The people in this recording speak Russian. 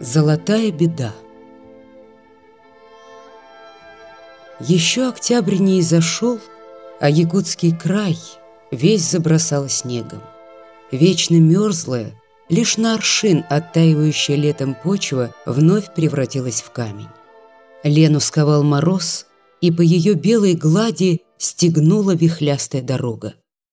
Золотая беда Еще октябрь не изошел, а якутский край весь забросал снегом. Вечно мерзлая, лишь на аршин оттаивающая летом почва вновь превратилась в камень. Лену сковал мороз, и по ее белой глади стегнула вихлястая дорога.